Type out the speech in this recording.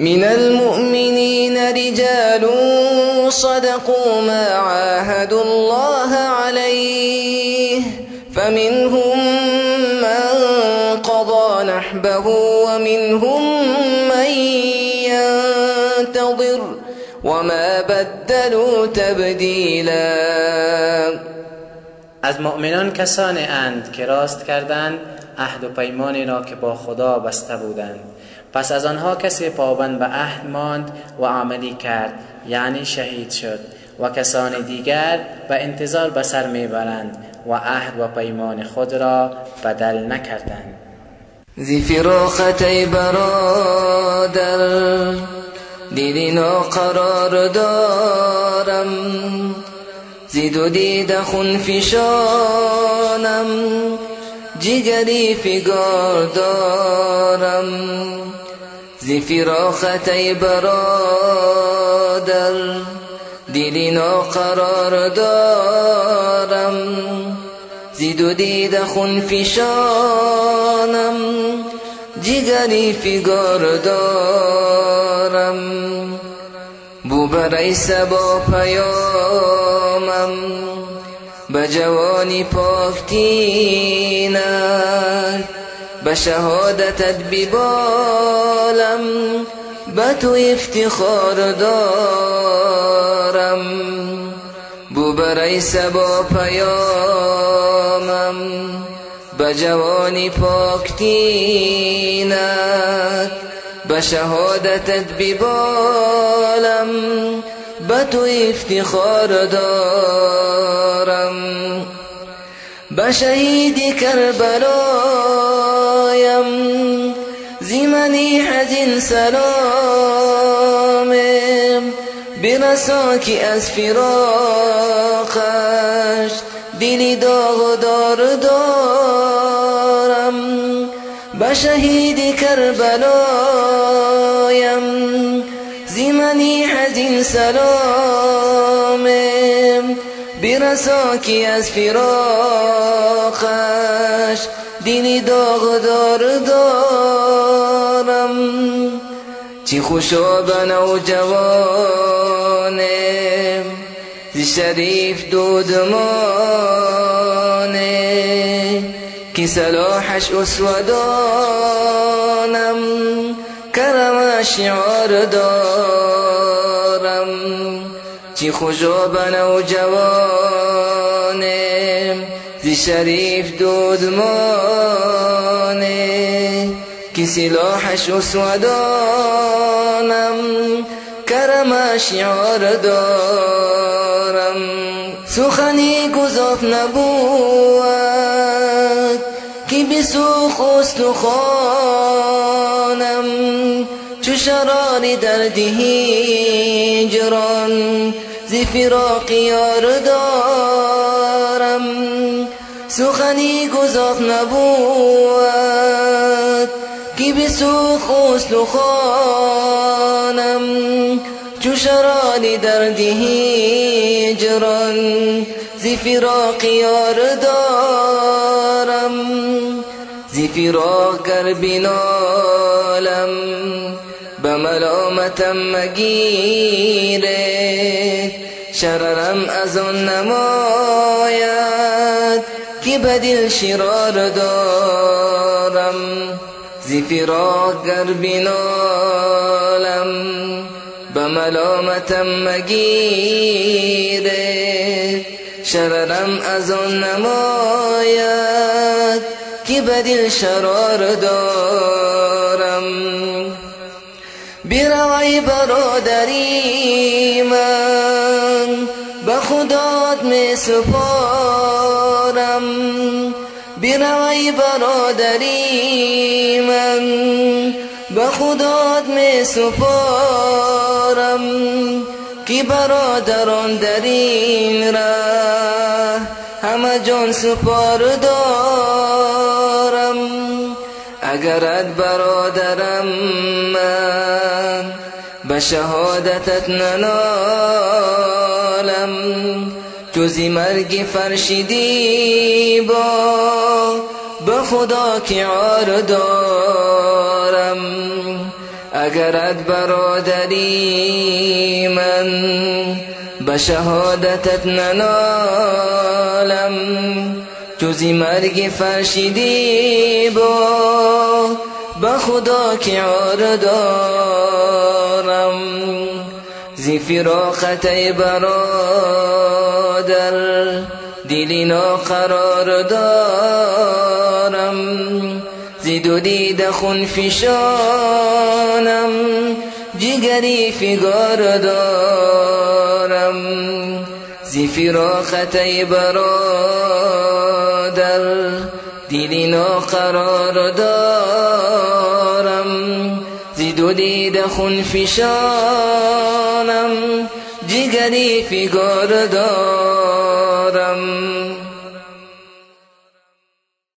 من المؤمنين رجال صدقوا ما عاهدوا الله عليه فمنهم من قضى نحبه ومنهم من ينتظر وما بدلوا تبدیلا از مؤمنان کسانی اند که راست کردند عهد و پیمانی را که با خدا بسته بودند. پس از آنها کسی پابند به عهد ماند و عملی کرد یعنی شهید شد و کسان دیگر به انتظار به سر می‌برند و عهد و پیمان خود را بدل نکردند. ذی فراختی برادر دیدینا قرار دارم. زید و دید خون فشانم. جگری فگار دارم زی فراخت ای برادر دیلی قرار دارم. زید و دید خون فشانم جگری فگار دارم بو برای سبا پیامم. به جوانی پاک به شهادتت ببالم به تو افتخار دارم. بو برای سبا پیامم به جوانی پاک تینت به شهادتت ببالم به تو افتخار دارم. به شهید کربلایم زیمنی حزین سلام برسا که از فراقش دلی داغ دار دارم به شهید کربلایم زیمنی حزین سلام برسا که از فراقش دینی داغدار دارم. چی خوشا به نوجوانه زی شریف دودمانه. کی صلاحش اسودانم کرم شعار دارم. چی خوشا به نوجوانه زی شریف دودمانه. کی سلاحش اسودانم کرم شعار دارم. سخنی گذاف نبود کی بسوخ استخانم چو شرار درد هجران فراق یار دارم. سخنی گذاف نبود. کی بسوخ استخانم چو شرار درد هجران زی فراق یار دارم. زی فراق گر به ملامتم شررم از آن نماید که بدل شرار دارم زی فراق گر بینالم به ملامتم شررم از آن نماید که بدل شرار دارم بیروی برادری من به خدات می سپارم. بیروی برادری من به خدات می سپارم. کی برادران در این ره همه جان سپار دارم. اگرت برادرم من به شهادتت ننالم. جزی مرگ فرشیدی با به خدا که عار دارم. اگرت برادری من به شهادتت ننالم. جزی مرگ فرشیدی با خدا که عار دارم. زی فراخت ای برادر دلی ناقرار دارم. زی دو دید خون فشانم جگری فگار دارم. زی فراخت ای برادر دلی ناقرار دارم. زی دو دید خون فشانم جگری فگار دارم.